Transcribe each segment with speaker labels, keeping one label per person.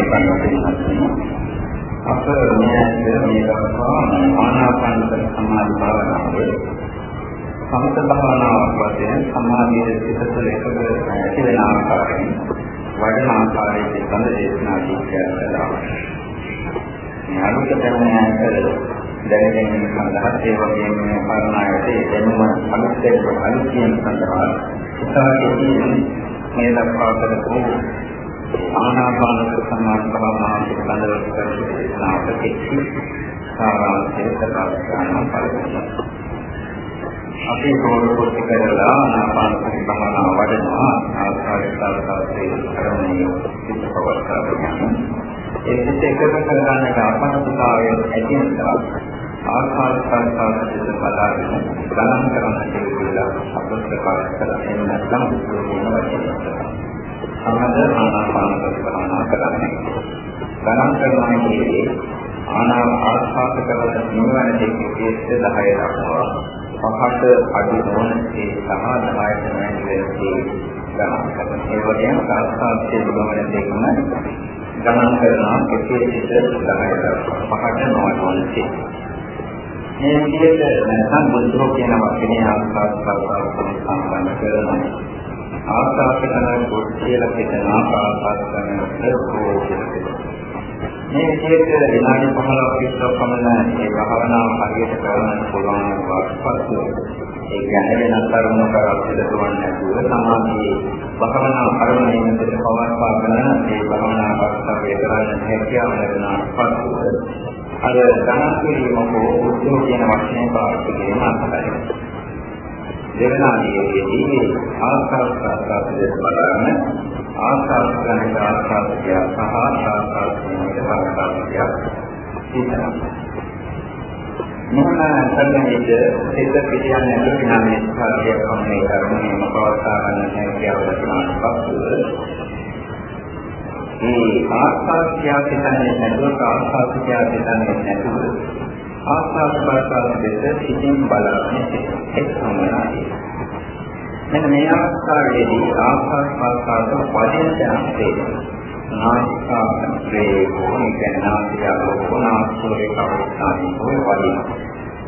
Speaker 1: ගෞරවනීය කර්මපින්වත්නි අප මේ මේ දවස්වල ආනාපාන සමාධි භාවනාවේ සමත භාවනාවක් වශයෙන් සමාධියේ සිතතල එකද ඇති වෙන ආකාරයෙන් වඩන ආකාරයේ සඳ දේශනා දීලා මේ අනුක දැනුමකට දැනගැනීම සඳහා ඒ වගේම මේ කාරණාවට දැනුම අලුත් දෙයක් අලුත් කියන සඳහා උත්සාහයෙන් මේ දක්වා කරපු ආනාපාන සමාධි භාවනාව පිළිබඳව කරන අපේ සාරාංශය ප්‍රකාශ කරන පරිදි අපි පොරොත්තු කරලා ආනාපාන සති භාවනාව වඩනවා ආස්වාදතාවසේ කරන්නේ සිත පවත්වා ගන්න. ඒ සිත එකතු කරගන්නට අපහසුතාවය ඇති නිසා ආස්වාදතාවසේ බලාගෙන ගණන් කරන්න කියලා අපට ප්‍රකාශ කරන්නේ නැත්නම් වෙන වචනයක්. සමද ආනාපාන සති භාවනාව කරන්නේ. ගණන් කරනවා කියන්නේ ආනාපාන ආස්වාද කරන නිවන දෙකේ 10 දක්වා පහට අඩු නොවන ඒ සහ 10ට වැඩි වෙනදී ගණන් කරනවා. ඒ වගේම කාර්යසාස්ත්‍රයේ ගමන දෙකම ගණන් කරනවා කෙසේ සිට 10ට පහට නොවනදී. මේ විදිහට නැත්නම් බුද්ධෝ කියන වචනේ ආස්වාද කරනවා සම්බන්ධ කරනවා. ආස්වාද කරන කොට කියලා කියන ආස්වාද කරන ප්‍රකෝපය මේ විදිහට විනාඩි 15ක් විතර පමණ මේ භාවනාව හරියට කරන්න පුළුවන් වාස්පස්තු ඒ කියන්නේ වෙනත් කරුණු කරලා දෙතුන් නැතුව සමාධියේ භාවනාව අරමුණේ මෙතන පවත්වාගෙන මේ භාවනාව අවස්ථාවේ කරන්න හැකියාව ලැබෙන පස්තු අර ධනස් කිරීම හෝ උද්‍යම කියන වචනේ පාවිච්චි කිරීම අත්හැරයි දෙවනාදීයේදී ආස්වාද ප්‍රසආසයේ බලන්න ආස්වාද කරන ආස්වාදය සහ ආස්වාද කරන ආස්වාදය හිතනවා. මොන සම්මේද සිත පිටියන් නැතුව විනාමයේ සාධිය කම්මේ කර්මණයම පවත්වා ගන්න හැකියාව ලැබුණාට පසුව මේ ආස්වාදය හිතන්නේ නැතුව ආස්වාදය හිතන්නේ නැතුව ආස්වාද ප්‍රසආස දෙක සිතින් බලන්නේ එක් සමානයි. මෙන්න මේ අවස්ථාවේදී ආස්වාද ප්‍රසආස වදින තැනදී නාසිකාග්‍රේ හෝනි කනාසියාලෝකනාස්තෝරේ කවස්ථානි හොය වදින.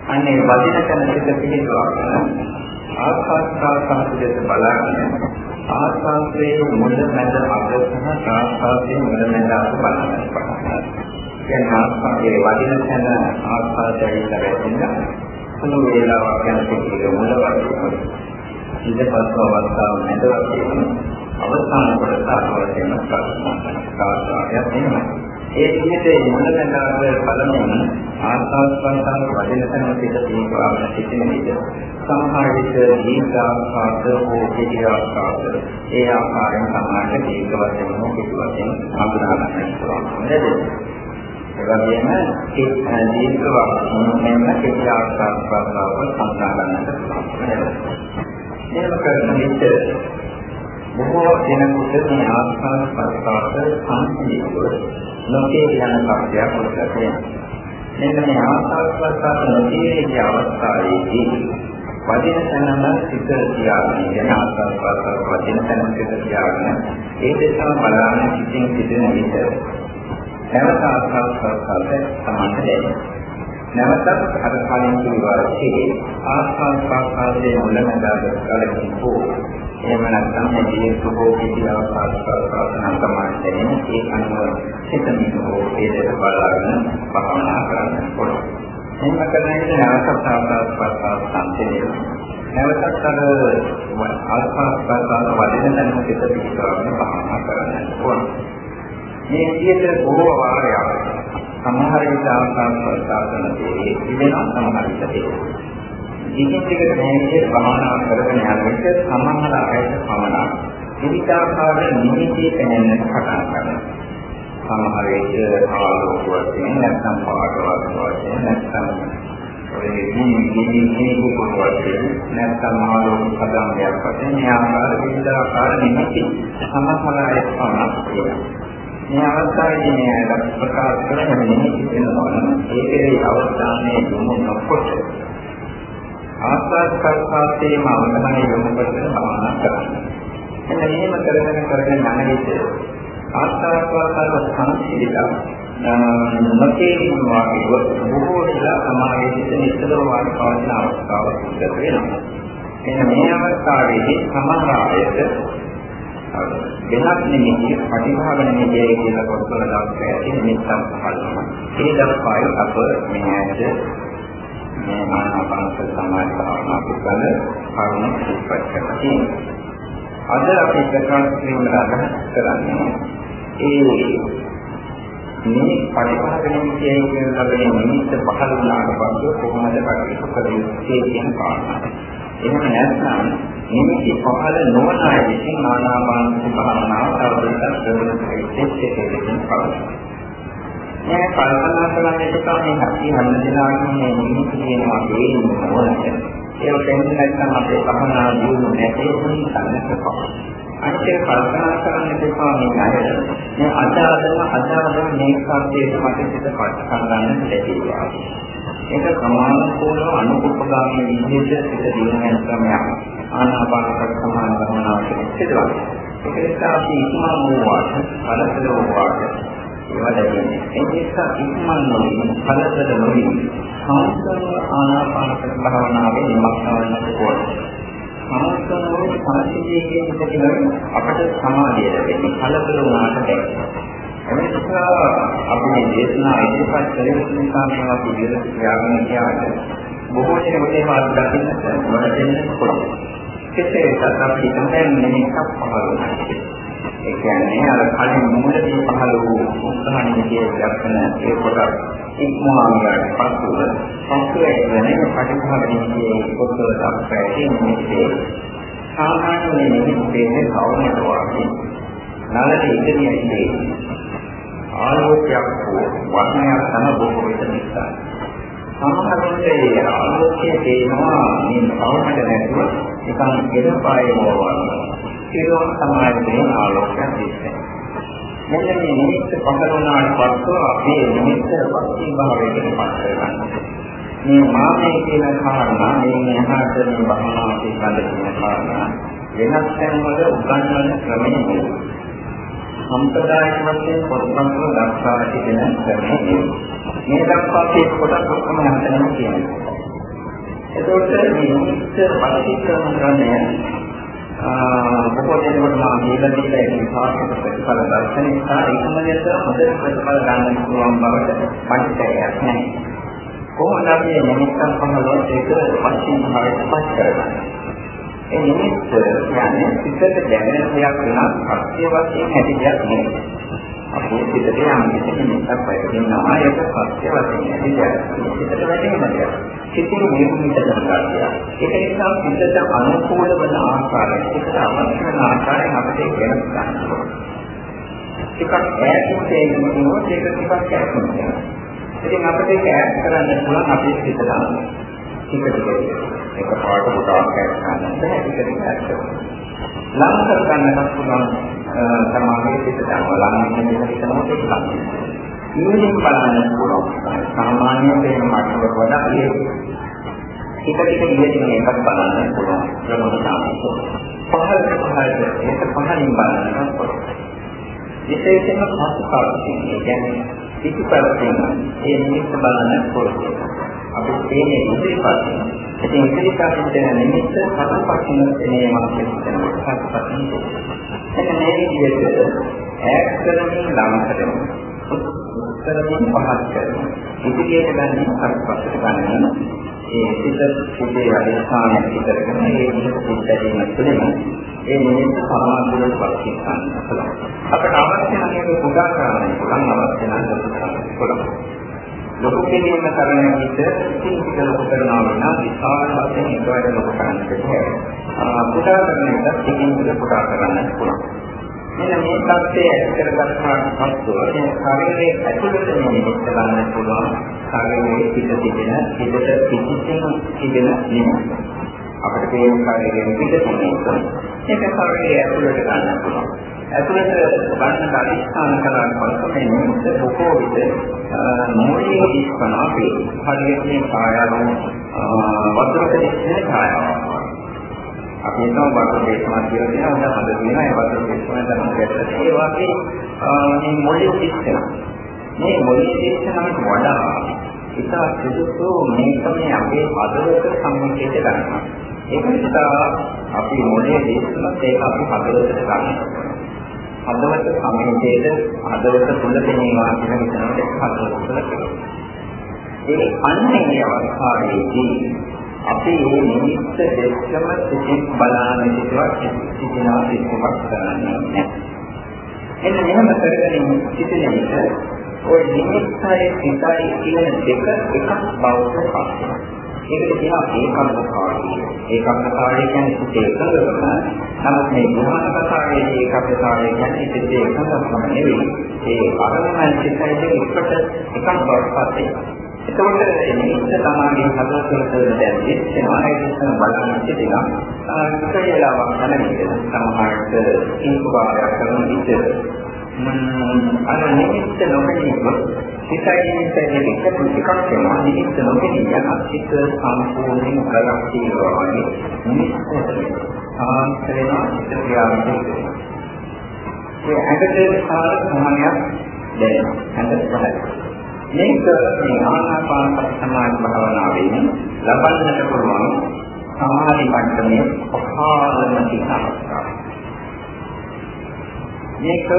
Speaker 1: අනේ වදින තැන සිට පිළිතුරක් ආස්වාද ප්‍රසආස දෙක බලාගෙන ආස්වාදයේ මුල මැද අග සහ ආස්වාදයේ මුල මැද අග බලන්න. කියන ආස්වාදයේ වදින තැන ආස්වාදයේ ලැබෙන්න සුළු වේලාවක් යනකොට ඒක මුල වදිනවා. ඉඳපත් අවස්ථාව මැද වදිනවා. අවසාන කොටස අතවැටෙන කාර්යයක් වෙනවා. ඒ විදිහට මුල මැද බලමින් ආස්වාදයන් වදින තැන පිට තීව්‍රව සිටින විට සමහර විට දීර්ඝ ආකාරද හෝ කෙටි ආකාරද ඒ ආකාරයෙන් සමාන දීර්ඝ වශයෙන් හෝ කෙටි වශයෙන් හඳුනා ගන්න පුළුවන්. එවැගේම ඒ දීර්ඝ වශයෙන් කෙටි ආකාර ප්‍රස්තාව සම්පූර්ණ ගන්නට පුළුවන්. මේක කරන විට බොහෝ දෙනෙකුට මේ ආස්වාද ප්‍රස්තාව සංකීර්ණව නොකේ යන කාර්යයක් උදකේ. මෙන්න මේ ආස්වාද ප්‍රස්තාව නොකේ අවස්ථාවේදී වදින තැනම සිත තියාගෙන යන ආස්වාද ප්‍රස්තාව වදින තැනම සිත තියාගෙන ඒ දෙසම බලන්න සිතින් සිටින විට නැවත ආස්වාද ප්‍රස්තාවයට සමාන දෙයක්. නැවතත් අර කලින් කිව්වාසේ ආස්වාද ප්‍රස්තාවයේ මුලමදාග කලින් හෝ එහෙම නැත්නම් මේ ජීවිතකෝ කිසි ආස්වාද ප්‍රස්තාවන සමානයෙන් ඒ අනුව සිතමින් හෝ ඒ දෙක බලාගෙන භාවනා කරන්න පුළුවන්. එහෙම කරන්නේ නැවතත් ආස්වාද ප්‍රස්තාව සම්පූර්ණය. නැවතත් අර ආස්වාද ප්‍රස්තාව වදින තැන සිත පිටවගෙන භාවනා කරන්න පුළුවන්. මේ විදිහට බොහෝ වාරයක් සමහර විට ආකාර ප්‍රසාරණදී ඉවෙන සමහර විට දිගින් දිගට මේ විදිහට භාවනා කරගෙන යන විට සමහර අයට පමණක් විවිධාකාර නිමිති පෙනෙන්න පටන් ගන්නවා. සමහර විට ආලෝක වශයෙන් නැත්නම් පාටවත් වශයෙන් නැත්නම් ඔය නිමිති නිමිති වශයෙන් නැත්නම් ආලෝක පදම්යක් වශයෙන් මේ ආකාර විවිධාකාර නිමිති සමහර අයට පමණක් තියෙනවා. මේ අවස්ථාවේදී මේ ප්‍රකාශ කරන නිමිති වෙනවා ඒකේ අවස්ථානයේ යොමු නොකොට ආස්වාද ප්‍රසආසයේම අවධානය යොමු කරගෙන භාවනා කරන්න. එන්න මෙහෙම කරගෙන කරගෙන යන විට ආස්වාස්වාසව සංසිඳිලා නොකේ වාගේ බොහෝ වෙලා සමාජයේ සිට නිතරම වාගේ පවතින අවස්ථාවක් සිද්ධ වෙනවා. එන්න මේ අවස්ථාවේදී සමහර අයට වෙනත් නෙමෙයි ප්‍රතිභාව නෙමෙයි කියලා පොත්වල දාලා ඇති නිමිත්තක් පහළම. ඒ දක්වායි අප මේ ඇද මේ මානවකාන්ත සමාජ භාවනා පුතල කරුණ ඉස්පත් කරලා අද අපි ප්‍රකාශ කිරීමට අදහස් කරන්නේ ඒ මේ පරිපාලනය කියන ලබන නිමිත්ත පහළ වුණාට පස්සේ කොහොමද කටයුතු කළ යුත්තේ කියන කාරණා. එහෙම නැත්නම් නිමිති පහළ නොවන අය විසින් ආනාපානසති භාවනාව තවදුරටත් ප්‍රගුණ කරන්නේ කියන කාරණා. මේ කල්පනා කරන්නේ තමයි අපි හැම දිනකම මේ නිමිති කියනවා දෙන්නේ ඕනට. ඒක දෙන්නේ නැත්නම් අපේ භවනා දියුණු නැති වෙන සංකල්පයක්. අනිත් කල්පනා කරන්න දෙපා මේ අය මේ අදාළම අදාළම මේ සත්‍යයට මට සිත පට ගන්න ලැබේවා. ඒක සමානකෝල අනුකූලගාමී විදිහට සිත දිනන ක්‍රමයක්. ආනාපානසති සමාන ගමනාවට සිදුවා. ඒක නිසා අපි ඉක්මන් වූවාට කලකල වූවාට ඒවා දැනෙන්නේ. ඒ නිසා ඉක්මන් නොවි කලකල නොවි සාස්ත්‍රව ආනාපානසති භාවනාවේ නිමක් කරන්නට ඕනේ. සමස්තනෝ සාහිත්‍යයේ කියන දෙයක් අපට සමාධිය ලැබෙන්නේ කලබල වුණාට බැහැ. එනිසා අපි මේ දේශනා ඉදිරිපත් කළේ නිසා මේවා පිළිවෙල ක්‍රියාවෙන් කියන්න බොහෝ දෙනෙකුට මේවා දකින්නට වඩෙන්න පුළුවන්. කෙසේ වෙතත් අපි හිතන්නේ මේක පහළ වෙනවා. ඒ කියන්නේ අර කලින් මූලදී පහළ වූ උත්සාහණිකයේ දක්වන ඒ කොටස් ඉක්මවාගෙන පසුව පසුව වෙන පටිඝාතනයේ පොතවල අපැටි නිමිත්තේ සාමාන්‍ය නිමිත්තේ කවුරුද වාගේ නලට ඉදිරියේ ආලෝකයක් හෝ වර්ණයක් තන බොහෝ විට නිසා සමහර විට ඒ ආලෝකයේ තේනවා මේ කවුරුද නැතුව නිකන් ගෙදපායේ මොනවා සිරුම් සමාජයේ ආලෝකයක් දිස්සේ. මෙන්න මේ නිමිත්ත පහළ වුණාට පස්සෙ අපේ නිමිත්ත වස්තු භාවයකට පත් කරගන්නවා. මේ මාමේ කියන කාරණා මේ මෙහාට මේ භවනා පිළිබඳ කියන කාරණා වෙනස් තැන්වල උගන්වන ක්‍රමයේ සම්ප්‍රදායික වශයෙන් පොත්පත්වල දක්වා තිබෙන ක්‍රමයේ මේ දක්වා තියෙන කොටස් ඔක්කොම නැතනම් කියනවා. එතකොට මේ නිමිත්ත පරිච්ඡේදන ක්‍රමය බොහෝ දෙනෙකුට මා කියලා දීලා ඒ සාර්ථක ප්‍රතිඵල දර්ශන නිසා ඒකමලට හොඳ ප්‍රතිඵල ගන්න පුළුවන් බවට පරිච්ඡේදයක් නැහැ. කොහොමද අපි නිමිත්තක් පහළොත් ඒක පස්සින් භාවයට පස් කරගන්නේ. ඒ නිමිත්ත කියන්නේ සිතට දැනෙන දෙයක් වෙනස් සත්‍ය වශයෙන් ඇති දෙයක් නෙවෙයි. අපේ සිතට යම් කිසි නිමිත්තක් වෙනවා ඒක සත්‍ය වශයෙන් ඇති දෙයක්. සිතට වැටෙන දෙයක්. සිතින් නිර්මිත කරගන්නවා. ඒක නිසා සිතට අනුකූල වන ආකාරයෙන් සිතට අවශ්‍ය වන ආකාරයෙන් අපිට වෙනස් ගන්න ඕනේ. ටිකක් ඈතින් තේරුනොත් ඒක ටිකක් ඈතින් ඉතින් අපිට ඒක ඈත් කරන්න පුළුවන් අපේ සිත දාන්න. ටික ටික ඒක පාට කොටක් ඈත් කරන්න බෑ ටික ටික ඈත් කරන්න. ලං කර ගන්නත් පුළුවන් සමාගයේ සිත දාන්න. ලං වෙන එක හිතනකොට ඒක ලං. ඉන්දියෙන් බලන්න පුළුවන්. සාමාන්‍ය තේම මට්ටමක වඩා ඒක ටික ටික ඉහළින් එකක් බලන්න පුළුවන්. ප්‍රමුඛතාවය. පහළ පහළ ඒක පහළින් බලන්න පුළුවන්. විශේෂයෙන්ම පස්සකාරකම් කියන්නේ පිටුපැත්තෙන් ඒ නිමිත්ත බලන්න පුළුවන්. අපි තේනේ ඉදිරිපත් ඉතින් ඉදිරිපත් වෙන නිමිත්ත පස්සපස්සින් එනේමක් කියනවා. පස්සපස්සින්. එන්න මේ විදිහට ඈත් කරමින් ළඟ කරනවා. කරමින් පහත් කරනවා. ඉදිරියට ගන්න පස්සට ගන්න ඒ පිට පුදේ අධිෂ්ඨානය පිටරගෙන ඒ විදිහට පිටදීම තුළින් ඒ නිමිත්ත සමාධියට පස්සේ ගන්න පුළුවන්. අපට අවශ්‍ය නම් ඒක පුදා කරන්න පුළුවන් අවශ්‍ය නම් ඒක කරන්න පුළුවන්. ලොකු කෙනෙක්ම කරන විට ඉතින් ටික ලොකු කරනවා නම් විශාල වශයෙන් ඒකට ලොකු කරන්න බැහැ. පුදා කරන විට ටිකින් ටික පුදා කරන්න පුළුවන්. මෙන්න මේ தත්ත්වය ඇතිකරගත්තාට පස්සෙ මේ ශරීරයේ ඇතුළත නිමිත්ත ගන්න පුළුවන් ශරීරයේ පිට තිබෙන පිටට පිටින් තිබෙන නිමිත්ත. අපිට මේ ශරීරයේ පිට තියෙන ඒක ශරීරයේ ඇතුළට ගන්න පුළුවන්. ඇතුළට ගන්න අධිෂ්ඨාන කරන පස්සේ මේ නිමිත්ත බොහෝ විට මොළයේ ඉස්පන අපේ හරියට මේ කායයන් වතුරට ඉස්සෙන කායයන්. අපි හිතමු වර්ග දේශනා කියලා කියනවා හොඳ හොඳ තියෙනවා ඒ වර්ග දේශනා තමයි ගැටලුව. ඒ වගේ මේ මොළේ සිස්ටම් මේ මොළේ සිස්ටම්කට වඩා ඉතා සුදුසු මේක මේ අපේ හදවත සම්මුතියට ගන්නවා. ඒක නිසා අපි මොළේ දේශනත් ඒක අපි හදවතට ගන්නවා. හදවත සම්මුතියට හදවත තුල දෙනවා කියන විතරක් හදවත තුල තියෙනවා. ඒ අන්නේ අවස්ථාවේදී අපි මේ නිමිත්ත දෙකම සිතින් බලාගෙන සිටුවක් සිටිනවා සිටුවක් කරන්නේ නැහැ. එන්න මෙහෙම කරගෙන සිටින විට ওই නිමිත්තයි සිතයි කියන දෙක එකක් බවට පත් වෙනවා. ඒකට කියනවා ඒකාග්‍රතාවය. ඒකාග්‍රතාවය කියන්නේ සිතේ එකඟකම. නමුත් මේ ධ්‍යාන කතාවේදී ඒකාග්‍රතාවය කියන්නේ සිතේ එකඟකම නෙවෙයි. ඒ අරමුණ සිතයි දෙක එකට එකක් බවට පත් වෙනවා. එතකොට මේක තමයි හදවතට දැන් ඉස්සෙනවා ඉස්සෙන බලන්න සිටිනවා ඉතේලාවක් නැමෙන්න සමහරට ඉන්කුබාරයක් කරන විට අර නිමිත්ත නොකෙන්නේ සිතයි නිමිත්තේ එක පුතිකක් වෙනවා නිමිත්ත නොකෙන්නේ යන සිත සම්පූර්ණයෙන් කරක් තියෙනවා වගේ නිමිත්ත සාන්ත වෙනවා සිත ක්‍රියාත්මක වෙනවා. ඒ ඇඟට සාර සමානයක් දැනෙනවා. ඇඟට බලන්න මේක මේ ආනාපාන සමාධි භාවනාවෙන් ලබන්නට පුළුවන් සමාධි මට්ටමේ පහළම තියෙනවා. මේක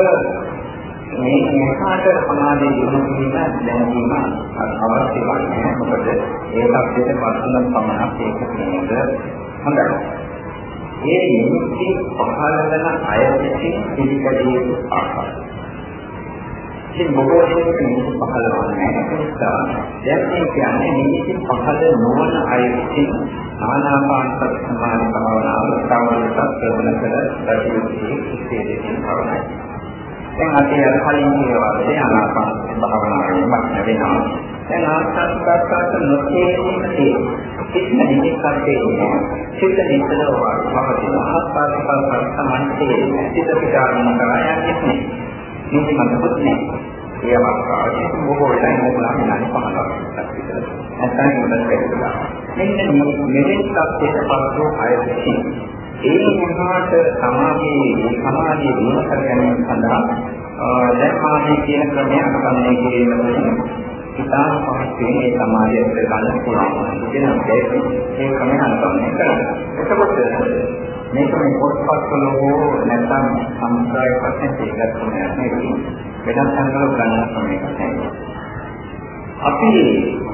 Speaker 1: මේ එහාට සමාධිය දිනු කිරීම දැනීම අවශ්‍ය වන්නේ මොකද ඒ තත්ත්වයට පස්සෙන් පමණක් ඒක කියන්නේ හොඳයි. ඒ නිමිති පහළ වෙන අය විසින් පිළිගැදිය යුතු ආකාරය ඉතින් බොහෝ දෙනෙක් නිමිති පහළ වන්නේ නැහැ. ඒ නිසා දැන් මේ කියන්නේ නිමිති පහළ නොවන අය විසින් ආනාපාන සමාධි භාවනාව තවදුරටත් ප්‍රගුණ කර ගතියුත්තේ ඉස්සෙල්ලකින් කරනයි. දැන් අපි අර කලින් කියවා වගේ ආනාපාන භාවනාවේ මත වෙනවා. දැන් ආස්වාදකාරක නොතේරෙන්නේ කිසිම නිමිත්තක් දෙන්නේ සිත නිතරම වහදින ආස්වාදකාරක සමන්තේ සිත පිටාරණ කරා යන්නේ මේක මතකුත් නැහැ. ඒ අවස්ථාවේ බොහෝ වෙලා ඉන්නවා විනාඩි 15ක් විතර. නැත්නම් මොකද වෙන්නේ? මෙන්න මෙලෙස තත්ත්වයට පත්ව ආයතනයි. ඒ මොහාට සමාධියේ සමාධිය දින කර ගැනීම සඳහා දැන් මාගේ කියන ක්‍රමය අනුගමනය කිරීම තුළින් ඉතා පහසුවෙන් මේ සමාධියට ගන්න පුළුවන්. කියන දෙයක් ඒ ක්‍රමය අනුගමනය කරන්න. එතකොට මේක මේ පොත්පත්වල හෝ නැත්නම් සම්ප්‍රදාය වශයෙන් තේගත් කොනයක් නෙවෙයි. වෙනත් සංකල්ප ගන්න ක්‍රමයක් නැහැ. අපි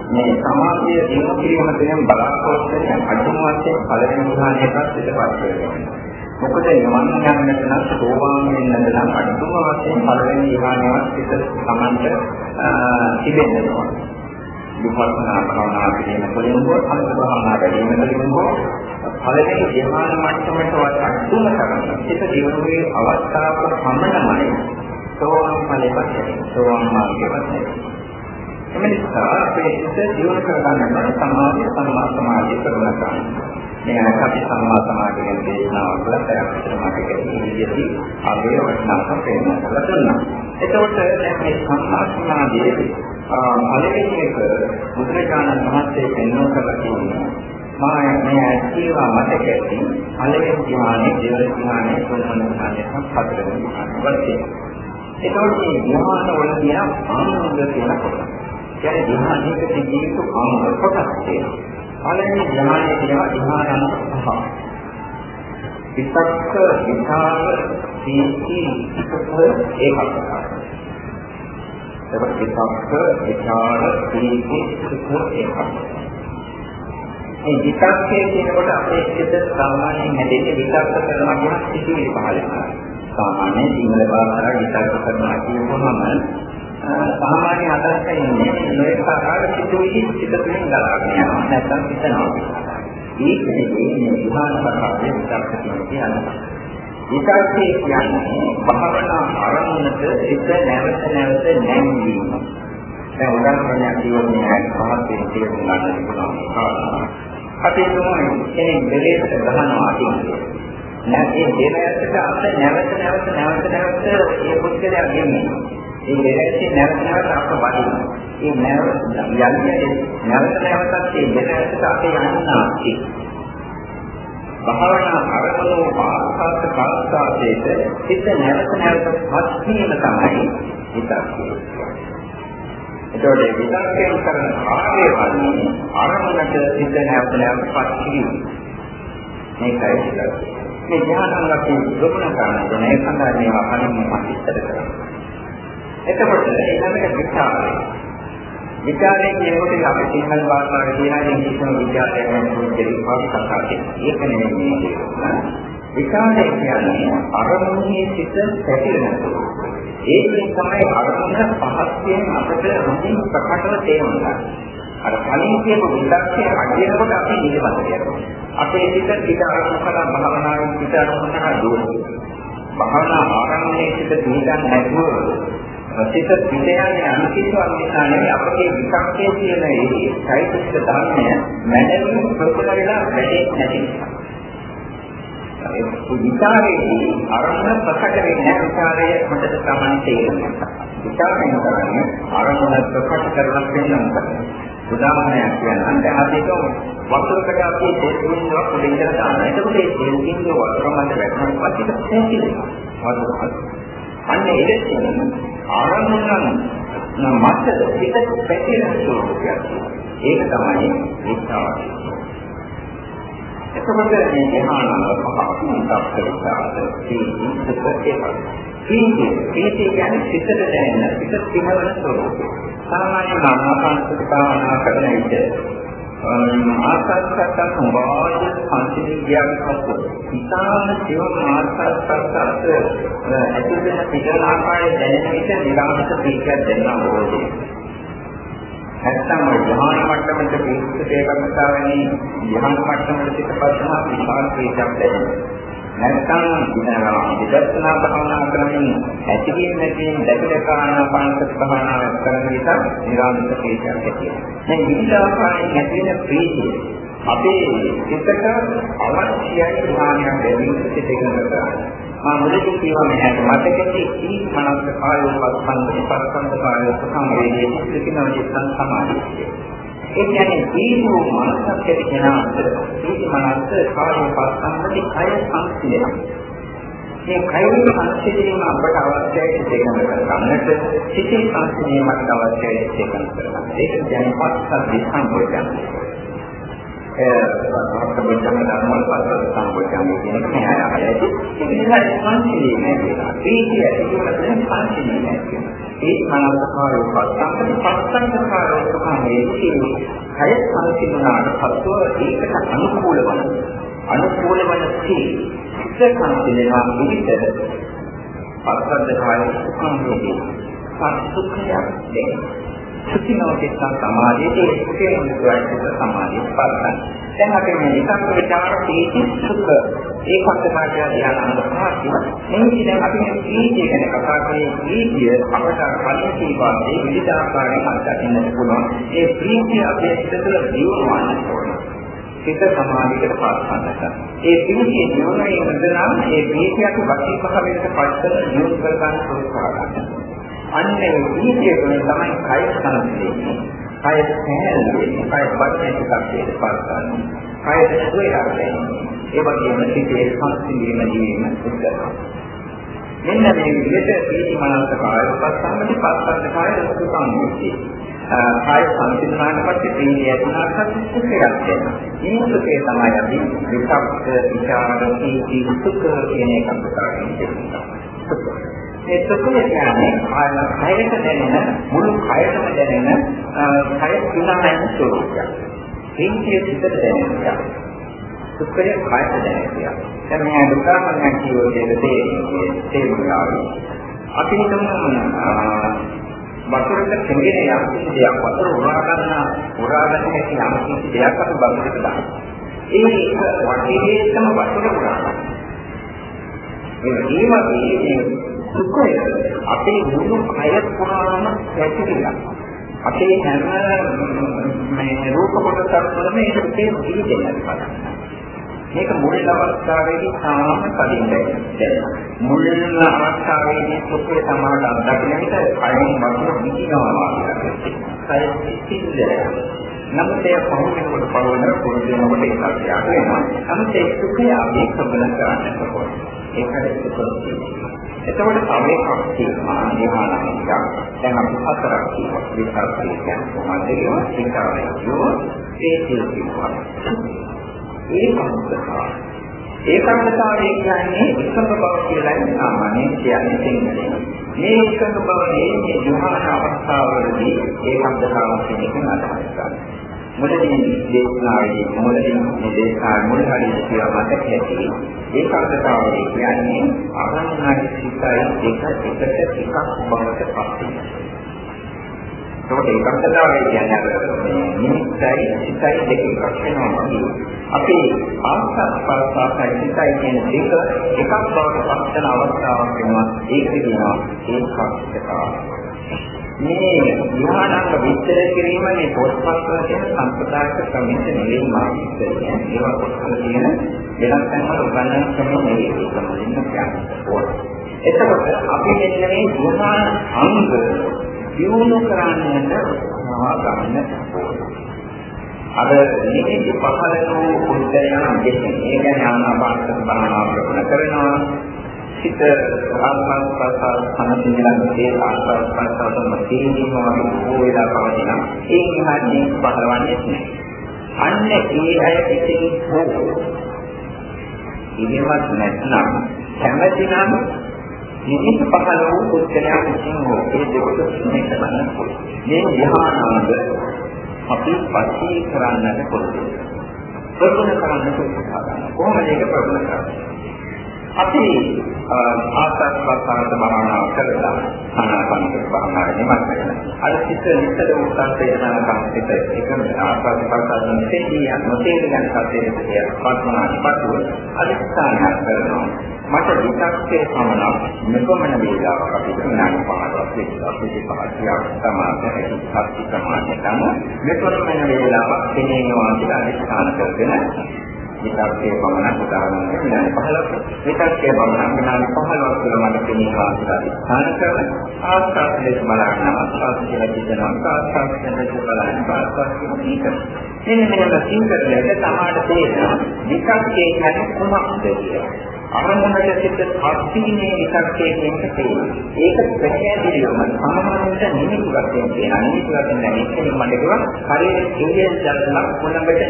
Speaker 1: මේ සමාජයේ දිනු කිරීම තුළින් බලාපොරොත්තු වෙන අඩුම වශයෙන් පළවෙනි උදාහරණයකට පිටපත් වෙනවා. මොකද නිවන් යන්නට නම් සෝවාන් වෙන්නට නම් අඩුම වශයෙන් පළවෙනි උදාහරණයක් පිට සමන්ත තිබෙන්න ඕනේ. විපස්සනා භාවනා කිරීම තුළින් හෝ සම්ප භාවනා වැඩිම තුළින් හෝ පළවෙනි ධ්‍යාන මට්ටමට අඩුම තරම සිත දියුණුවේ අවස්ථාවක පමණමයි සෝවාන් ඵලෙපත් සෝවාන් මාර්ගයපත් එම නිසා අපේ සිත දියුණු කරගන්න සමාධිය සම්මා සමාධිය කරනවා මේ අපි සම්මා සමාධිය ගැන දේශනාවක් කළා පැයක් විතර මට ගැටීමේදී ආගේ වටිනාකම පේනවා දුන්නා. එතකොට දැන් මේ සම්මා සමාධියේ පළවෙනි එක බුදුරජාණන් වහන්සේ පෙන්වන කරලා තියෙනවා. මා මේ ඇස්තිවා මතක ඇති පළවෙනි ධ්‍යානෙ, දෙවන ධ්‍යානෙ, තුන්වන ධ්‍යානෙ, හතරවෙනි ධ්‍යානෙ වගේ. ඒකෝට මේ ධ්‍යාන වල තියෙන ආනන්ද කියන කොට. කියන්නේ ධ්‍යානයක තියෙන ආනන්ද කොටස් තියෙනවා. පළවෙනි ධ්‍යානයේ තියෙන ධ්‍යාන පහ. විතක්ක, විචාර, සීති, සුඛ ඒකකයි. එතකොට විතක්ක, විචාර, සීති, සුඛ ඒකකයි. මේ විතක්කේ කියනකොට අපේ සිත සාමාන්‍යයෙන් හැදෙන්නේ විතක්ක කරනවා කියන සිතුවිලි පහළ වෙනවා. සාමාන්‍ය සිංහල භාෂාවේ විතක්ක කරනවා කියනකොටම සාමාන්‍ය අදහස එන්නේ මේ ආකාර සිතුවිලි සිත තුළින් ගලාගෙන යනවා. නැත්නම් හිතනවා. ඒකනේ මේ විහාර ප්‍රකාරයේ විතක්ක කියන්නේ. විතක්කේ කියන්නේ භාවනා ආරම්භනට සිත නැවත නැවත නැංවීම. දැන් උදාහරණයක් කියවොත් මේ පහත් වෙන තේරුම් ගන්න පුළුවන්. අපි තුමයි කෙනෙක් දෙලේට ගහනවා කියන්නේ. නැත්නම් ඒ දෙලයට අත නැවත නැවත නැවත නැවත ඒ පුද්ගලයා ගෙන්නේ. ඒ දෙලයට නැවත නැවත අප වදිනවා. ඒ නැවත යන්නේ නැවත නැවතත් ඒ දෙලයට අපේ යන්නා භාවනා අරමුණු ආස්වාද ප්‍රාස්වාදයේද හිත නැවත නැවත පත් වීම තමයි විතක්කය. එතකොට විතක්කයෙන් කරන කාර්යය වන්නේ අරමුණට හිත නැවත නැවත පත් කිරීම. මේකයි විතක්කය. මේ ඥානං අපි දුරුණ කරන දේ සඳහා මේවා කලින් මම ඉස්සර කරා. එතකොට ඊළඟට විචාරය විචාරයෙන් කියනකොට අපි සිංහල භාෂාවේ කියන ඉංග්‍රීසි විචාරයෙන් කියන කතා කරන්නේ. ඒක නෙමෙයි. විචාරය කියන්නේ අරමුණේ සිට පැතිරෙන ඒකෙන් තමයි අරමුණ පහස්යෙන් අපිට හොඳින් ප්‍රකටව තේරෙනවා. අර කලින් කියපු විදක්ෂය අඩියනකොට අපි නිදපත යනවා. අපේ සිත පිට අරමුණ කරා භාවනාවෙන් පිට අරමුණ කරා දුවනවා. භාවනා ආරම්භයේ සිට පිටන් නැතුව සිත පිට යන්නේ අනිත්‍යවත් නිසා නෙවෙයි අපේ විකම්පයේ තියෙන ඒ චෛතසික ධර්මය මැඩලු ප්‍රබල වෙලා වැඩෙන්නේ නැති නිසා. ඒ විචාරයේදී අරමුණ ප්‍රකට වෙන්නේ නැහැ විචාරය හොඳට සමාන තේරෙනවා. විචාරයෙන් කරන්නේ අරමුණ ප්‍රකට කරලා පෙන්නනවා. උදාහරණයක් කියන්නම් දැන් අපි වතුරකට අපි තෙල් බින්දුවක් උඩින් ඉඳලා දානවා. එතකොට ඒ තෙල් බින්දුව වතුර මැද වැටෙනවා. පස්සේ තේරෙනවා. වතුර අන්න එලෙසින් ආරම්භන මත පිට පැතිරෙන ස්වરૂපයක්. ඒක තමයි විස්තාරය. එතකොට මේ ධ්‍යාන පහක් තත්ත්වයකට තීන්දුව කියන්නේ සිතට දැනෙන සිත සිනවන ස්වરૂපය. සාමාන්‍ය ආනාපානසති භාවනා කරන විට ආසස්සත් සම්බාධ සංසිද්ධියක් පසු ඉතාම සියුම් ආසස්සත් ඇතුළත පිටන ආකාරය දැනෙන විට නිරාමිත ප්‍රීතියක් දැනෙනවා ඕනේ. නැත්තම් ඔය ධ්‍යාන මට්ටමට පිළිස්සතේ කමතාවනේ ධ්‍යාන මට්ටමට පිටපස්සම විශාල ප්‍රීතියක් දැනෙනවා. නැත්නම් විදර්ශනා භාවනා කරමින් ඇතිවීම නැතිවීම දැකලා ආනාපානසති භාවනාව කරන නිසා නිරාමිත ප්‍රීතියක් ඇති වෙනවා. මේ විවිධ ආකාරයෙන් ඇති වෙන ප්‍රීතිය අපේ සිතට අවශ්‍යයි ධ්‍යානයක් දෙමින් සිටින්න කරා. මා මුලින් කියවා මෙහෙට මතකදී ඊ මනස කායෝ පස්සන්ද පස්සන්ද කායෝ සම්වේදී සිටිනවා කියන සමාධිය. ඒ කියන්නේ දීපෝ මනසක් ඇති කෙනාට දීප මනස කාර්ය පස්සම්පති කය සංසිඳන. මේ කයින් සංසිඳීම අපට අවශ්‍යයි දෙකම කරගන්නට සිතේ සංසිඳීමක් අවශ්‍යයි දෙකම කරගන්න. ඒක කියන්නේ පස්සක් දිසම්පෝයන. ඒ සම්පූර්ණ ධර්මවල පස්සක් සම්පෝයන කියන එක නෑ ආයතන. ඒක නිසා සංසිඳීම කියනවා. දීපිය ඒකවල සංසිඳීම කියනවා. ඒ මනසකාරෝ පස්සන්ත පස්සන්තකාරෝ සුඛාමේ කියන්නේ කය සංසිඳුණාට පස්සුව ඒකට අනුකූල වන අනුකූල වන තී සිත සංසිඳනවා විදිහට පස්සන්තකාරෝ සුඛාමේ සත්සුඛයක් දෙන්නේ සුඛිනෝ චිත්ත සමාධියේ සුඛේ මුද්‍රායිත සමාධිය පස්සන්. දැන් අපි මේ විකල්ප විචාර තීති සුඛ ඒකත් තමයි ධ්‍යාන අනුපාතිය. මේ දැන් අපි මේ තීතිය ගැන කතා කරේ තීතිය අපට කලින් කීවා මේ විවිධ ආකාරයෙන් අත්දකින්නට පුළුවන්. ඒ ප්‍රීතිය අපේ සිත තුළ දියුණුවන්න ඕනේ. සිත සමාධියට පාස්සන්නට. ඒ ප්‍රීතිය දියුණුවේ ඉඳලා ඒ ප්‍රීතිය අපි වශී භාවයට පස්සට දියුණු කර ගන්න උත්සාහ කරනවා. අන්නේ දීතිය තුළ තමයි කය සංසිඳෙන්නේ. කය සැහැල්ලුවේ, කය වර්ධනය කරන්නේ පාස්කරන. කය සුවයක් වෙන්නේ. ඒ වගේම සිතේ සංසිඳීම දීම උත්තරනවා. මෙන්න මේ විදිහට දීති මනස කාය උපස්සම්මති පස්සත් කාය උපසම්මති. කාය සංසිඳනාට පස්සේ ප්‍රීතිය ඇතිවෙනාට පස්සේ සුඛයක් වෙනවා. මේ සුඛය තමයි අපි විචක්ක විචාර සීති සුඛ කියන එක කතා කරන්නේ. ඒ සුඛය කියන්නේ කායයට දැනෙන මුළු කයටම දැනෙන කය තුනම ස්වરૂපයක්. ඉන්ද්‍රිය සිතට දැනෙන එක. සුඛය කයට දැනෙනවා. දැන් මේ දුකාමනක් කියෝදේද තේරුණාවි. අපි හිතමු වතුරට කෙනෙක් යම් කිසි දෙයක් වතුර උරා ගන්න උරා ගන්න හැකි යම් කිසි දෙයක් අපි බබුලට දානවා. ඒ වටේටම වතුර උරා ගන්නවා. ඒ වගේම සුඛය අපේ මුළු කය පුරාම පැතිරිලා අපේ හැම මේ රූප කොටසක් වලම ඒක තේ පිළිදෙන්නත් බලන්න. මේක මුල් අවස්ථාවේදී තාම කලින් දැනෙනවා. මුල් අවස්ථාවේදී සුඛය සමාඩ අත්දකින්න විට කයෙන් වතුර විදිනවා කියලා. කය සිසිල්ද නමුත් ඒ පහුවෙනකොට පහුවෙන පුරුදු වෙනකොට ඒකක් යාට වෙනවා. නමුත් ඒ සුඛය අපි ප්‍රබල කරන්නට ඕනේ. ඒකට සුඛය එතකොට තව එකක් තියෙනවා ධ්‍යානයක්. දැන් අපි හතරක් කියනවා. විස්තර කියන්නේ කොහොමද කියනවා? ඒකාරය කියනවා. ඒ කියනවා. ඒකත් ඒකාන්තතාවය කියන්නේ එකම බව කියලා සාමාන්‍යයෙන් කියන්නේ සිංහලෙන්. මේ එකම බව මේ ධ්‍යාන අවස්ථාවවලදී ඒකාන්තතාවය කියන එක අදහස් කරනවා. මුලදී දේශනාවේ මුලදී මේ දේශනාවේ මුල හරියට කියලා මතක ඇති ඒකාග්‍රතාවය කියන්නේ අරමුණයි සිතයි දෙක එකට එකක් බවට පත් වෙනවා. ඒකට ඒකාග්‍රතාවය කියන්නේ අර මේ නිමිත්තයි සිතයි දෙක එකක් වෙනවා වගේ. අපි ආස්වාද ප්‍රසආසයි සිතයි කියන දෙක එකක් බවට පත් වෙන අවස්ථාවක් වෙනවා. ඒක කියනවා ඒකාග්‍රතාවය. මේ විහාරාංග විස්තර කිරීම මේ පොත්පත් වල තියෙන සම්ප්‍රදායික ක්‍රමයට නෙවෙයි මා විස්තර කියන්නේ. ඒවා පොත්වල තියෙන වෙනස් තැන්වල උගන්වන ක්‍රම නෙවෙයි ඒක මොනින්ද කියන්නේ. එතකොට අපි මෙන්න මේ විහාර අංග දියුණු කරන්නට නවා ගන්න? අර නිමිති පහළ වූ උද්දයන දෙකේ ඒ කියන්නේ ආනාපාන භාවනාව ප්‍රගුණ කරනවා. සිත ආත්මස් ප්‍රසාර සම්පූර්ණයෙන් ඒ ආස්වාද ප්‍රසාරම තේරීම වගේ බොහෝ වෙලා පවතින ඒ විහාරයේ පහළවන්නේ නැහැ. අන්න ඒ අය ඉතින් හෝ ඉනිමත් නැත්නම් කැමැතිනම් නිමිති පහළ වූ පුද්ගලයා විසින් හෝ ඒ දෙකට මේක බලන්න පුළුවන්. මේ ධ්‍යානාංග අපි පස්සේ කරන්නට පුළුවන්. ප්‍රගුණ කරන්නට උත්සාහ කොහොමද ඒක ප්‍රගුණ කරන්නේ? අපි ආස්වාද ප්‍රසආද භාවනාව කරලා ආනාපානක භාවනාව නිමත් වෙනවා. අර සිත නිතර උත්සාහ වේදනා කාන්තිත එක ආස්වාද ප්‍රසආද නිතේදී නොතේර ගන්න සත්‍යයට කියන පස්මනාටිපතුව අදිස්ථානය කරනවා. මට විචක්ෂේ සමනක් මෙපමණ වේලාවක් අපි විනාඩි 15ක් විතර අපිට පහතියක් තමයි සත්‍ය සමානයටම මෙපමණ වේලාවක් තේනවා කියලා අදිස්ථාන කරගෙන විතක්කේ පමණක් උදාහරණයක් විනාඩි 15ක් විතක්කේ පමණක් විනාඩි 15ක් තුළ මට පෙනීවා කියලා ස්ථාන කරන ආස්වාදයේ බලන්න ආස්වාද කියලා කියනවා ආස්වාදයේ බලන්න ආස්වාද කියන මෙන්න මේක සිංහලට තමයි තේරෙනවා විතක්කේ කියන්නේ කොහොමද කියලා. අරමුණට සිට අත්දීනේ විතක්කේ කියන එක තියෙනවා. ඒක පැහැදිලිවම සාමාන්‍යයට නිමිති වශයෙන් කියනවා. නිමිති වශයෙන් දැන් එක්කෙනෙක් මට කිව්වා හරියට ඉන්දියන් දැල්ලක් කොළඹට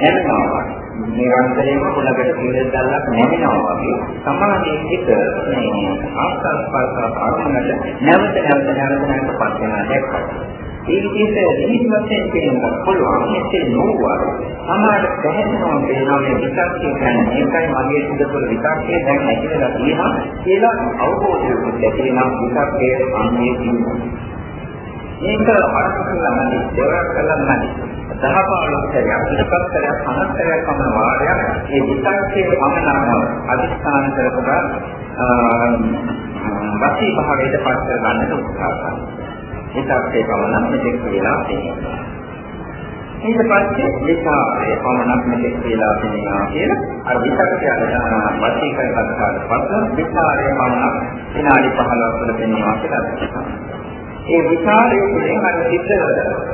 Speaker 1: නැමෙනවා. නිරන්තරයෙන්ම කොළඹට ඉන්දියන් දැල්ලක් නැමෙනවා වගේ සමාජයේ සිට මේ ආස්වාද පාසාව අරමුණට නැවත නැවත නැවත නැවත පත් වෙනවා දැක්කා. ඒ විදිහට නිමිති වශයෙන් කියනකොට පුළුවන් මෙසේ නොවුවා. සමහර පැහැදිලිවම පේනවා මේ විචක්ෂය කියන්නේ මේකයි මගේ සිත තුළ විචක්ෂය දැන් ඇතිවලා තියෙනවා කියලා අවබෝධයක් ඇතිවෙනා විචක්ෂයේ අන්නේ තියෙනවා. මේක අර්ථ කරලා නැති දෙවරක් කරලා නැති දහපාලකයක් ඉස්සක්තරයක් අනත්තරයක් පමණ වාරයක් මේ විචක්ෂයේ පමණම අධිෂ්ඨාන කරපුවා වසී භාවයට පත් කර ගන්නට උත්සාහ කරනවා. විතක්කේ පමණක් මෙතෙක් කියලා තියෙනවා. ඊට පස්සේ විචාරයේ පමණක් මෙතෙක් කියලා තියෙනවා කියලා අර විතක්කේ වශී කරගත්තාට පස්සේ විචාරයේ පමණක් විනාඩි 15ක් තුළ තියෙනවා කියලා කියනවා. ඒ විචාරයේ තුළින් අර සිත්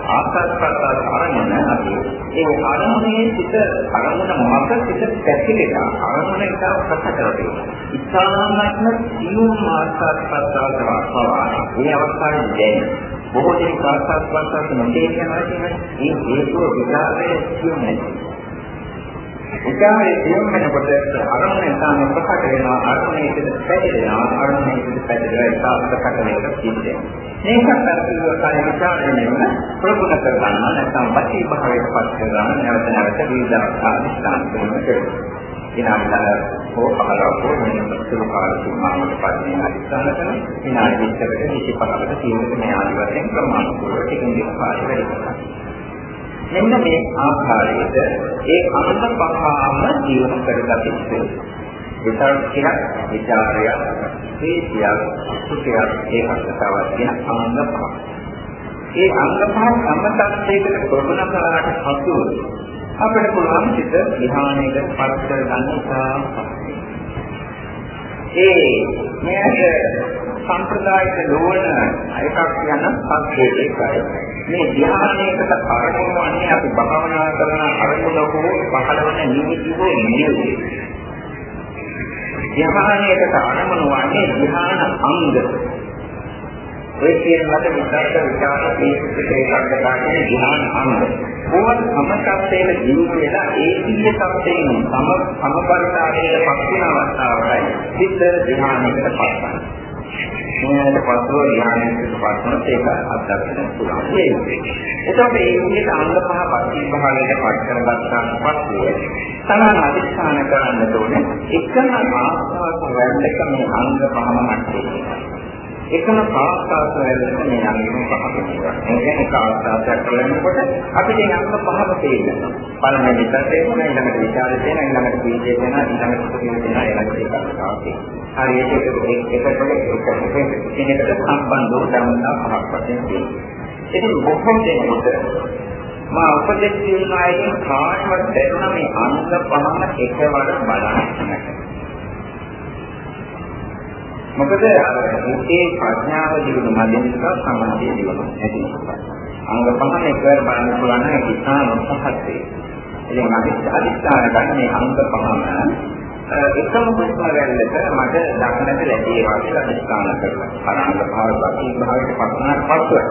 Speaker 1: ආස්වාද ප්‍රසාර ආරම්භන අපි ඒ ආරම්භයේ සිත් අරමුණ මත සිත් පැතිරෙලා අරමුණ එක ප්‍රකට වෙනවා. ඉතාමත්ම සියුම් ආස්වාද ප්‍රසාර කරනවා. මේ අවස්ථාවේ දැනෙන බොහෝ දෙනෙක් ආස්වාද ප්‍රසාර නොදේ යනවා කියන්නේ ඒ හේතුව විචාරයේ සියුම් නැති. විචාරයේ සියුම් වෙනකොට අරමුණ ඉතාම ප්‍රකට වෙනවා අරමුණේ සිත් පැතිරෙනවා අරමුණේ සිත් පැතිරෙලා ඉතාම ප්‍රකට වෙනවා කියන්නේ. මේකත් අර කිව්වා විචාරය නෙමෙයි ප්‍රගුණ කරගන්න නැත්නම් වචී භාවයට පත් කරගන්න නැවත නැවත විවිධ ආකාරස්ථාන කරනකොට විනාඩියක් හෝ පහළක් හෝ වෙන සුළු කාල සීමාවකට පරිදි අධිෂ්ඨාන කරන විනාඩි 20කට 25කට 30කට මේ ආදි වශයෙන් ක්‍රමානුකූලව ටිකින් ටික පාඩු වැඩි කරනවා. මෙන්න මේ ආකාරයට ඒ අංග පහම ජීවන කරගත යුතුයි. විචාරයක් විචාරයක් හේතියක් සුඛයක් ඒකත් තවත් කියන අංග පහ. ඒ අංග පහ සම්මතත්වයකට ප්‍රගුණ කරාට පසු අපිට පුළුවන් සිත ධ්‍යානයකට පත් කර ගන්න ඒ මේක සම්ප්‍රදායික ලෝණ එකක් කියන සංකේතයකයි. මේ ධ්‍යානයකට අරමුණන්නේ අපි භාවනා කරන අරමුණ හෝ පහළවන නිමිති හෝ නියුයි. ධ්‍යානයකට අරමුණ වන්නේ ධ්‍යාන අංග. ඒ කියන මත විචාර විචාර තීක්ෂණයේ සංකල්පයේ ධ්‍යාන අංග. ඕවන් සමතත්වයේ ජීව වෙලා ඒකීය තත්ත්වයෙන් සම සමපරිතාරයේ පත් වෙන අවස්ථාවයි සිත් ධ්‍යානයකට පත් වෙනවා. මේකට පස්ව ධ්‍යානයකට පත් වෙන ඒක අත්දැකීම පුළුවන්. එතකොට මේ විදිහට අංග පහ පස්සේ භාගයට පත් කරගත්තාන් පස්සේ තමන් අධිෂ්ඨාන කරන්න ඕනේ එකම ආස්වාද වැඩක මේ අංග පහම මැත්තේ. එකම පාස්තාවක වෙලෙක මේ අංගෙම පහක තියෙනවා. ඒ කියන්නේ කාස්තාවයක් කරනකොට අපිට මේ අංග පහම තේරෙනවා. පළවෙනි විතර තේරෙනවා, ඊළඟට විචාර තේරෙනවා, ඊළඟට පීඩේ තේරෙනවා, ඊළඟට සුඛය තේරෙනවා, ඊළඟට ඒකත් තාවකේ. හරි ඒක එකට එකට කෙනෙකුට සම්බන්ධ වූ ධර්මතා පහක් වශයෙන් තියෙනවා. ඉතින් බොහෝ දෙනෙකුට මා උපදෙස් දෙන අයගෙන් කාටවත් දැනුණ මේ අංග පහම එකවර බලන්න මොකද ඒ ප්‍රඥාව දිනු මැදින් නිසා සමාධිය දිනු නැති නිසා. අංග පහම එකවර බලන්න පුළුවන් නම් ඒක ඉතාම උත්සාහත් වේ. ඉතින් අපි අදිස්ථාන ගන්න මේ අංග පහම එකම හුස්ම රැල්ලක මට දක්නට ලැබේවා කියලා අදිස්ථාන කරනවා. අනාගත භාවය භාවයට පස්සනාට පස්සුව.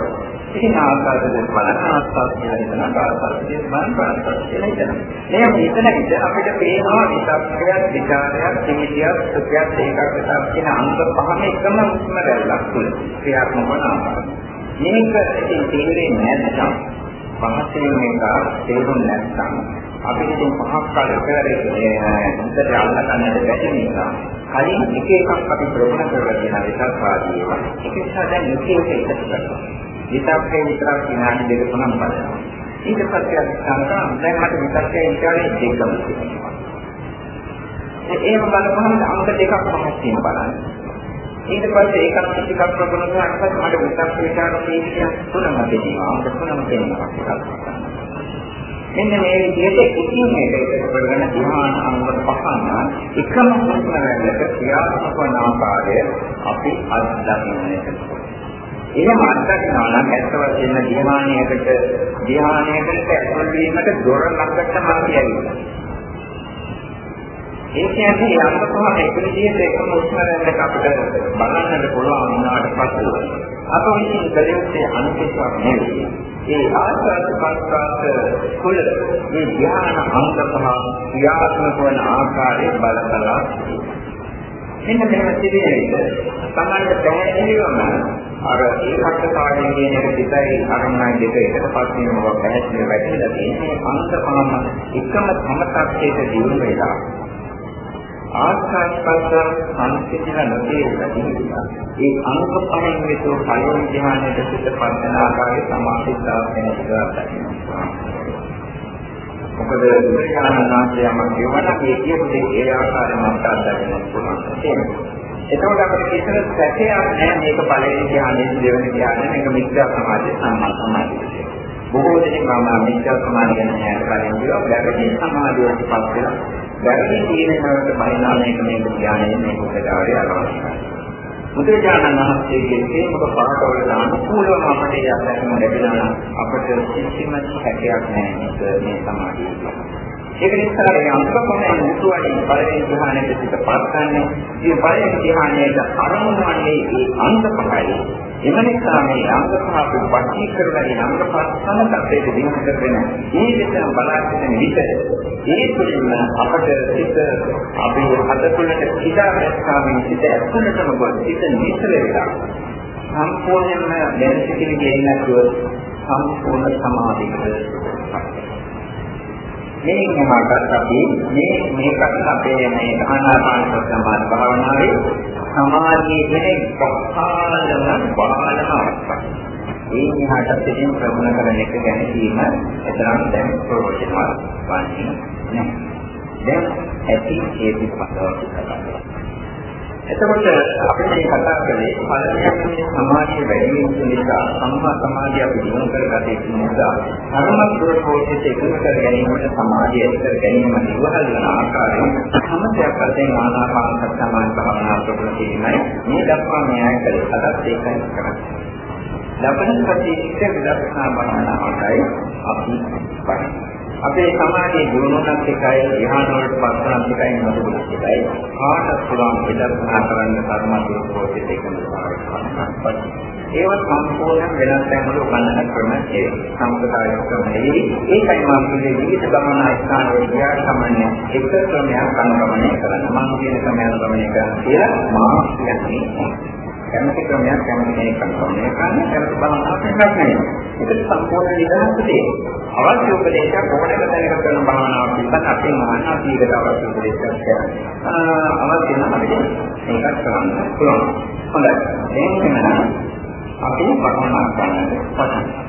Speaker 1: ඉතින් ආස්වාද දෙක බලන ආස්වාද කියලා හිතන ආස්වාද දෙක බලන ආස්වාද කියලා හිතන. මේ හිතන විට අපිට පේනවා විචක්‍රයක්, විචාරයක්, සිහියක්, සුඛයක්, ඒකාග්‍රතාවක් කියන අංග පහම එකම උස්ම රැල්ලක් තුල ක්‍රියාත්මක වන ආකාරය. මේක ඉතින් තේරෙන්නේ නැත්නම් පහසෙන් මේක තේරුම් නැත්නම් අපිට ඉතින් පහක් කාල කරේ හිතට අල්ලගන්නට බැරි නිසා කලින් එක එකක් අපි ප්‍රගුණ කරලා තියෙන විචක්‍රාදී ඒවා. ඒක නිසා දැන් එක එක එකතු කරනවා. විතක්කේ විතරක් විනාඩි දෙක තුනක් බලනවා. ඊට පස්සේ අනිත්‍යංග දැන් මට විතක්කේ විතරේ දෙකම තියෙනවා. එහෙම බලපුවම අංක දෙකක් පහක් තියෙන බලන්න. ඊට පස්සේ ඒකත් ටිකක් ප්‍රගුණ කරාට පස්සේ මට විතක් විචාර තීක්ෂණ තුනම දෙනවා. අංක තුනම දෙනවා. මෙන්න මේ විදිහට එකින් එකට කරගෙන ධ්‍යාන අංග පහම එකම හුස්ම රැල්ලක ක්‍රියාත්මක වන ආකාරය අපි අත්දකින්නට එහෙම අත්දකිනවා නම් ඇත්ත වශයෙන්ම ධ්‍යානයකට ධ්‍යානයකට ඇතුල් වීමට දොර ළඟටම අපි ඇවිල්ලා. ඒ කියන්නේ යන්න කොහොම එක විදිහට එකම උත්තරයක් අපිට බලන්නට පුළුවන් වුණාට පස්සේ අප විසින් කළ යුත්තේ අනුකේතයක් නෙවෙයි. ඒ ආස්වාද පස්කාස කුල මේ ධ්‍යාන අංග පහ ක්‍රියාත්මක වන ආකාරය බලකලා මෙන්න මෙහෙම සිදුවෙන්නේ තමන්ට පැහැදිලිවම අර ඒකට කාර්යය කියන එක පිටයි අරමුණයි දෙක එකට පස්සේ මොකක් පැහැදිලිව වැටෙලා තියෙන්නේ අංග පහම එකම සමතත්වයට දියුණු වෙලා ආස්වාස්පස්ස සංසිතින නොදේලා තියෙනවා ඒ අංග පහෙන් විතර පළවෙනි ධ්‍යානයේ සිට පස්සන ආකාරයේ සමාධිතාව වෙන ඉස්සරහට මොකද බුදුරජාණන් වහන්සේ යමක් කියවන මේ කියපු දේ ඒ ආකාරයෙන්ම අත්දැකීම පුළුවන්. එතකොට අපිට කිසිම සැකයක් නැහැ මේක පළවෙනි ධ්‍යානයේ දෙවෙනි ධ්‍යානයේ මේක මිත්‍යා සමාධිය සම්මා සමාධිය. බොහෝ දෙනෙක් මම මිත්‍යා සමාධිය ගැන කලින් කියවා වැරදි සමාධියට පත් වෙලා වැරදි තීරණයකට බහිනා මේක මේක ධ්‍යානයේ මේක උපකාරය අවශ්‍යයි. බුදුරජාණන් වහන්සේගේ ප්‍රේමක පාඩවල අනුකූලව අපට යැපෙන්න ලැබෙනවා නම් අපට කිසිම හැකියාවක් නැහැ මේ සමාධිය. ඒක නිසා මේ අංගකමෙන් මුතුවලින් පළවෙනි ධ්‍යානයේ සිට පස්සන්නේ මේ පළවෙනි ධ්‍යානයේ අරමුණ වන්නේ ඒ අංග පහයි. එම නිසා මේ අංග පහ පටි කරගෙන අංග පහ සමතත්වයට දිනු කරගෙන මේ විතර බලාගෙන විට ඒ තුළින්ම අපට සිත අපි හද තුළට කිදාගත්තාමින් සිත ඇතුළටම ගොස් සිත නිතර වෙලා සම්පූර්ණයෙන්ම දැන සිටින ගෙන්නතුව සම්පූර්ණ සමාධියකට මේ මහකට අපි මේ මේකට අපේ මේ ආනාපාන සමාධි භාවනාවේ සමාධියේ තියෙන පහළම බාලම අවස්ථාව ඒ විහාරට පිටින් ප්‍රගුණ කරන එක ගැන කීම එතරම් දැන් ප්‍රයෝජනවත් වන්නේ නැහැ. දැන් ඇති ඒ පිටපතව කතා එතකොට අපිට මේ කතා කරන්නේ පළවෙනි සමාධිය වැඩි වීම නිසා සම්මා සමාධිය අපි දිනු කරගත යුතු නිසා ධර්ම ප්‍රෝපෝෂිත එකතු කර ගැනීමට සමාධිය ඇති කර ගැනීම නිවහල් වන ආකාරයෙන් සමථයක් වශයෙන් ආනාපාන සති සමාධි භාවනා කරලා තියෙනයි මේ දක්වා මෙයා කළේ අදත් ඒකයි කරන්නේ. ලබන ප්‍රතිශිෂ්ඨ විදර්ශනා භාවනාවටයි අපි වඩන්නේ. අපේ සමාජයේ ගුණොනත් එකයි ධ්‍යාන වලට පස්සනත් එකයි මොකද එකයි කාටත් පුළුවන් විදර්ශනා කරන්න කර්මදෝෂෝචිත එකම සාකච්ඡාවක්. ඒවත් සම්පූර්ණ වෙනස් තැන්වල උගන්වන ක්‍රම ඒ සම්ප්‍රදාය ක්‍රමයේ ඒකයි මම කියන්නේ විවිධ ගමන ස්ථාන වල ගියා සම්මන්‍ය එක ක්‍රමයක් අනුගමනය කරන්න. මම කියන ක්‍රමයක් අනුගමනය කරන්න කියලා මා කියන්නේ. කැමති ක්‍රමයක් කැමති කෙනෙක් අනුගමනය කරන්න කැමති බලනවා එකක් නෙවෙයි. ඒක සම්පූර්ණ නිදහස දෙයක්. අවශ්‍ය උපදේශයක් කොහොමද දැනගත කරන භාවනාවක් පිළිබඳ අපේ මහානා තීරක අවශ්‍ය උපදේශයක් කරනවා. අවශ්‍ය නම් අපිට මේකත් කරන්න පුළුවන්. හොඳයි. දැන් අපි භාවනා කරන්න පටන්